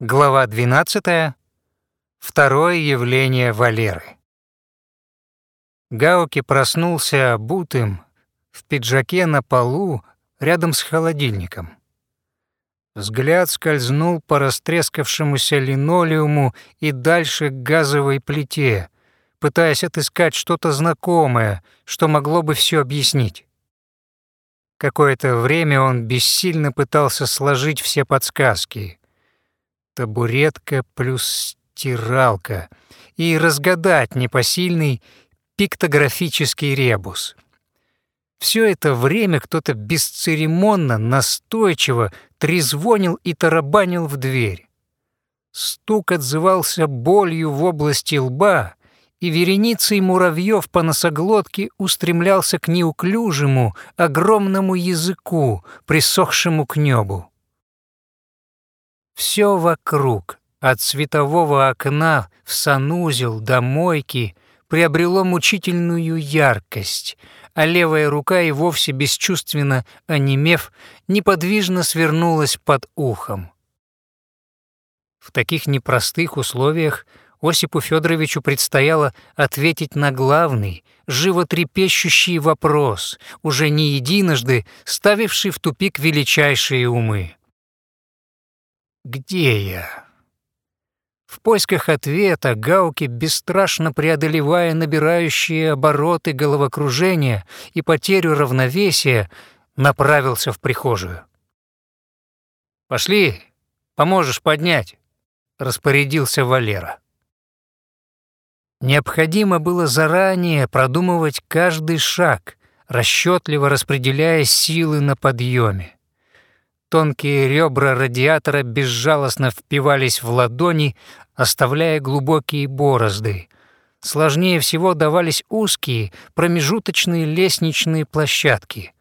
Глава 12. Второе явление Валеры. Гауки проснулся обутым, в пиджаке на полу, рядом с холодильником. Взгляд скользнул по растрескавшемуся линолеуму и дальше к газовой плите, пытаясь отыскать что-то знакомое, что могло бы все объяснить. Какое-то время он бессильно пытался сложить все подсказки — табуретка плюс стиралка и разгадать непосильный пиктографический ребус. Все это время кто-то бесцеремонно, настойчиво трезвонил и тарабанил в дверь. Стук отзывался болью в области лба, и вереницей муравьев по носоглотке устремлялся к неуклюжему, огромному языку, присохшему к небу. Все вокруг, от светового окна в санузел до мойки, приобрело мучительную яркость, а левая рука и вовсе бесчувственно онемев, неподвижно свернулась под ухом. В таких непростых условиях Осипу Федоровичу предстояло ответить на главный, животрепещущий вопрос, уже не единожды ставивший в тупик величайшие умы. Где я? В поисках ответа Гауки, бесстрашно преодолевая набирающие обороты головокружения и потерю равновесия, направился в прихожую. «Пошли, поможешь поднять», — распорядился Валера. Необходимо было заранее продумывать каждый шаг, расчетливо распределяя силы на подъеме. Тонкие ребра радиатора безжалостно впивались в ладони, оставляя глубокие борозды. Сложнее всего давались узкие, промежуточные лестничные площадки.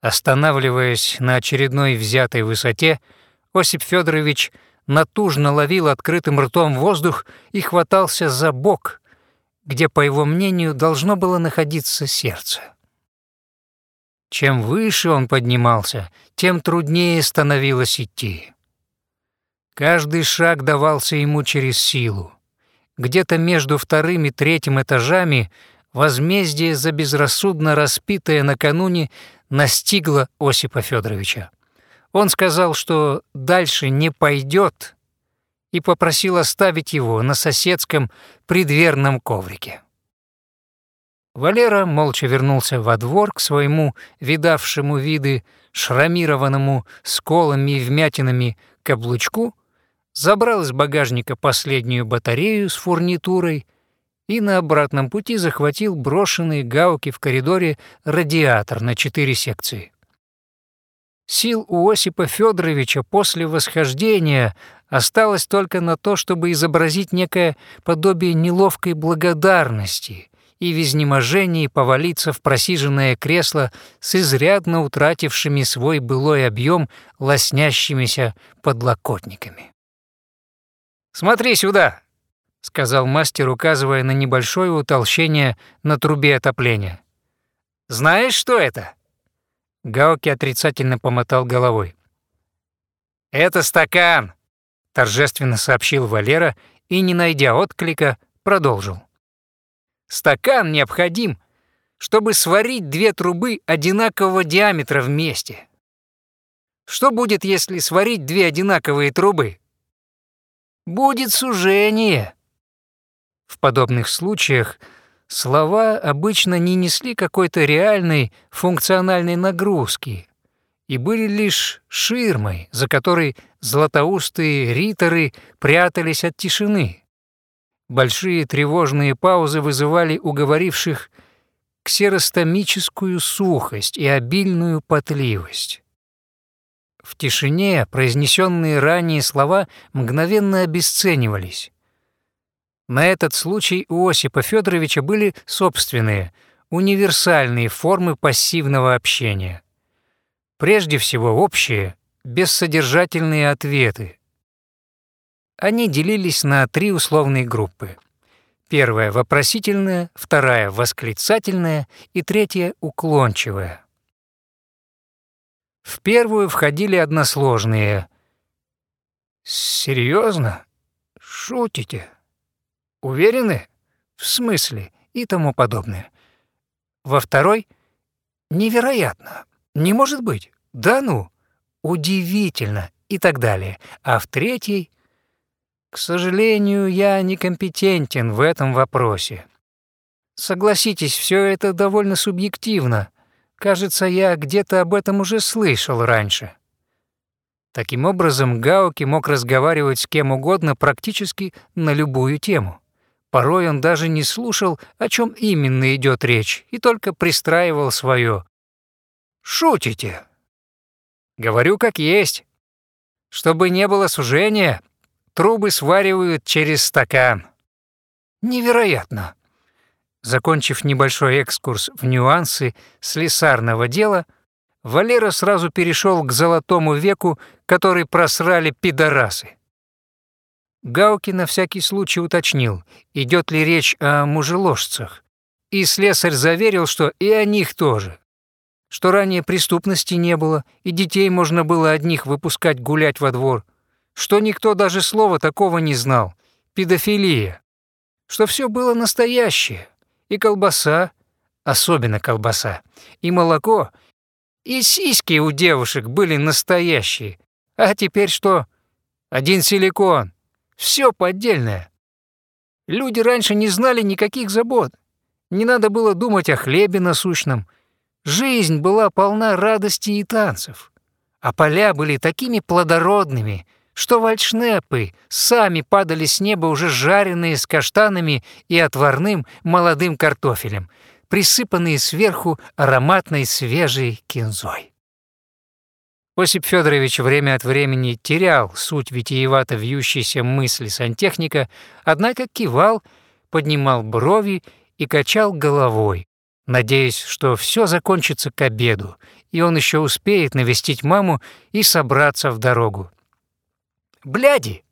Останавливаясь на очередной взятой высоте, Осип Федорович натужно ловил открытым ртом воздух и хватался за бок, где, по его мнению, должно было находиться сердце. Чем выше он поднимался, тем труднее становилось идти. Каждый шаг давался ему через силу. Где-то между вторым и третьим этажами возмездие за безрассудно распитое накануне настигло Осипа Федоровича. Он сказал, что дальше не пойдет, и попросил оставить его на соседском предверном коврике. Валера молча вернулся во двор к своему видавшему виды шрамированному сколами и вмятинами каблучку, забрал из багажника последнюю батарею с фурнитурой и на обратном пути захватил брошенные гауки в коридоре радиатор на четыре секции. Сил у Осипа Федоровича после восхождения осталось только на то, чтобы изобразить некое подобие неловкой благодарности и в изнеможении повалиться в просиженное кресло с изрядно утратившими свой былой объем лоснящимися подлокотниками. «Смотри сюда!» — сказал мастер, указывая на небольшое утолщение на трубе отопления. «Знаешь, что это?» Гауки отрицательно помотал головой. «Это стакан!» — торжественно сообщил Валера и, не найдя отклика, продолжил. Стакан необходим, чтобы сварить две трубы одинакового диаметра вместе. Что будет, если сварить две одинаковые трубы? Будет сужение. В подобных случаях слова обычно не несли какой-то реальной функциональной нагрузки и были лишь ширмой, за которой златоустые риторы прятались от тишины. Большие тревожные паузы вызывали у говоривших ксеростомическую сухость и обильную потливость. В тишине произнесенные ранее слова мгновенно обесценивались. На этот случай у Осипа Федоровича были собственные, универсальные формы пассивного общения. Прежде всего общие, бессодержательные ответы, они делились на три условные группы. Первая — вопросительная, вторая — восклицательная и третья — уклончивая. В первую входили односложные Серьезно? Шутите? Уверены? В смысле? И тому подобное. Во второй — невероятно. Не может быть. Да ну. Удивительно. И так далее. А в третьей — к сожалению, я некомпетентен в этом вопросе. Согласитесь, все это довольно субъективно. Кажется, я где-то об этом уже слышал раньше. Таким образом, Гауки мог разговаривать с кем угодно практически на любую тему. Порой он даже не слушал, о чем именно идет речь, и только пристраивал свое. «Шутите?» «Говорю как есть. Чтобы не было сужения, трубы сваривают через стакан». «Невероятно!» Закончив небольшой экскурс в нюансы слесарного дела, Валера сразу перешел к золотому веку, который просрали пидорасы. Гауки на всякий случай уточнил, идет ли речь о мужеложцах, и слесарь заверил, что и о них тоже, что ранее преступности не было, и детей можно было одних выпускать гулять во двор, что никто даже слова такого не знал, педофилия, что все было настоящее, и колбаса, особенно колбаса, и молоко, и сиськи у девушек были настоящие, а теперь что? Один силикон — все поддельное. Люди раньше не знали никаких забот. Не надо было думать о хлебе насущном. Жизнь была полна радости и танцев. А поля были такими плодородными, что вальшнепы сами падали с неба уже жареные с каштанами и отварным молодым картофелем, присыпанные сверху ароматной свежей кинзой. Осип Федорович время от времени терял суть витиевато вьющейся мысли сантехника, однако кивал, поднимал брови и качал головой, надеясь, что все закончится к обеду, и он еще успеет навестить маму и собраться в дорогу. «Бляди!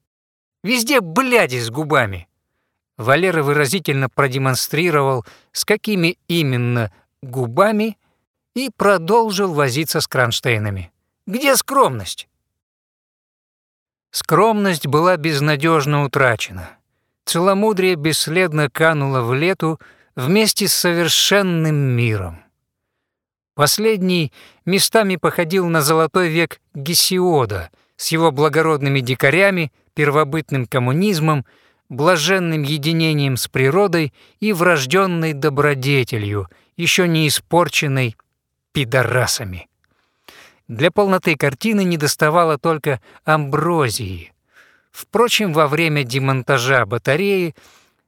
Везде бляди с губами!» Валера выразительно продемонстрировал, с какими именно губами, и продолжил возиться с кронштейнами. Где скромность? Скромность была безнадежно утрачена. Целомудрие бесследно кануло в лету вместе с совершенным миром. Последний местами походил на золотой век Гесиода с его благородными дикарями, первобытным коммунизмом, блаженным единением с природой и врожденной добродетелью, еще не испорченной пидорасами. Для полноты картины недоставало только амброзии. Впрочем, во время демонтажа батареи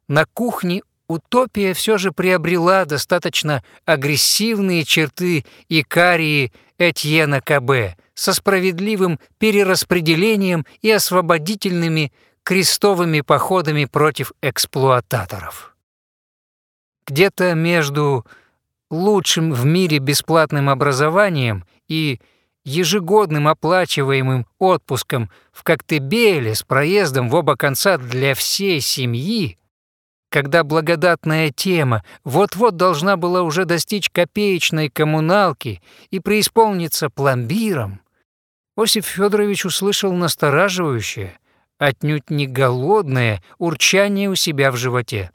на кухне утопия все же приобрела достаточно агрессивные черты Икарии Этьена КБ со справедливым перераспределением и освободительными крестовыми походами против эксплуататоров. Где-то между лучшим в мире бесплатным образованием и ежегодным оплачиваемым отпуском в Коктебеле с проездом в оба конца для всей семьи, когда благодатная тема вот-вот должна была уже достичь копеечной коммуналки и преисполниться пломбиром, Осип Федорович услышал настораживающее, отнюдь не голодное урчание у себя в животе.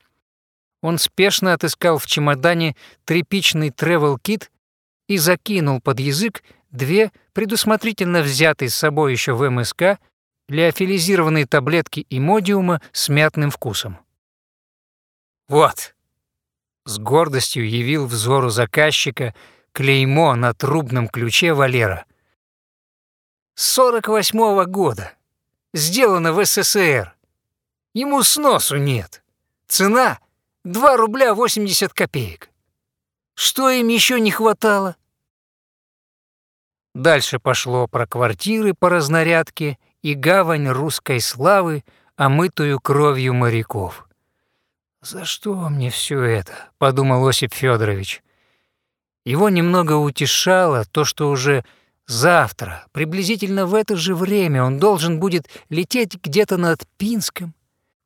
Он спешно отыскал в чемодане тряпичный тревел-кит и закинул под язык две предусмотрительно взятые с собой еще в МСК леофилизированные таблетки имодиума с мятным вкусом. «Вот!» — с гордостью явил взору заказчика клеймо на трубном ключе Валера. «Сорок восьмого года. Сделано в СССР. Ему сносу нет. Цена — 2 рубля 80 копеек. Что им еще не хватало?» Дальше пошло про квартиры по разнарядке и гавань русской славы, омытую кровью моряков. «За что мне все это?» — подумал Осип Федорович. Его немного утешало то, что уже завтра, приблизительно в это же время, он должен будет лететь где-то над Пинском,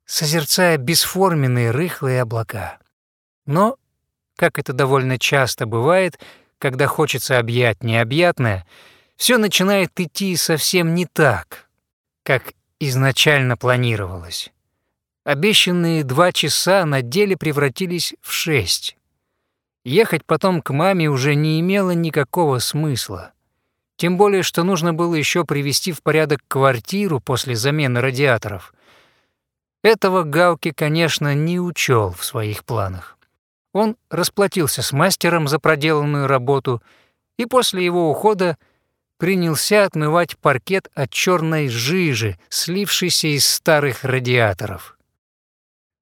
созерцая бесформенные рыхлые облака. Но, как это довольно часто бывает, когда хочется объять необъятное, все начинает идти совсем не так, как изначально планировалось. Обещанные два часа на деле превратились в шесть. Ехать потом к маме уже не имело никакого смысла. Тем более, что нужно было еще привести в порядок квартиру после замены радиаторов. Этого Галки, конечно, не учел в своих планах. Он расплатился с мастером за проделанную работу и после его ухода принялся отмывать паркет от черной жижи, слившейся из старых радиаторов.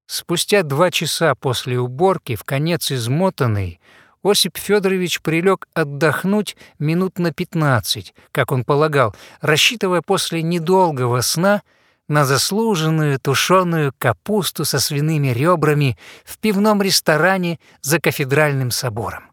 Спустя два часа после уборки, в конец измотанный, Осип Федорович прилег отдохнуть минут на пятнадцать, как он полагал, рассчитывая после недолгого сна на заслуженную тушеную капусту со свиными ребрами в пивном ресторане за кафедральным собором.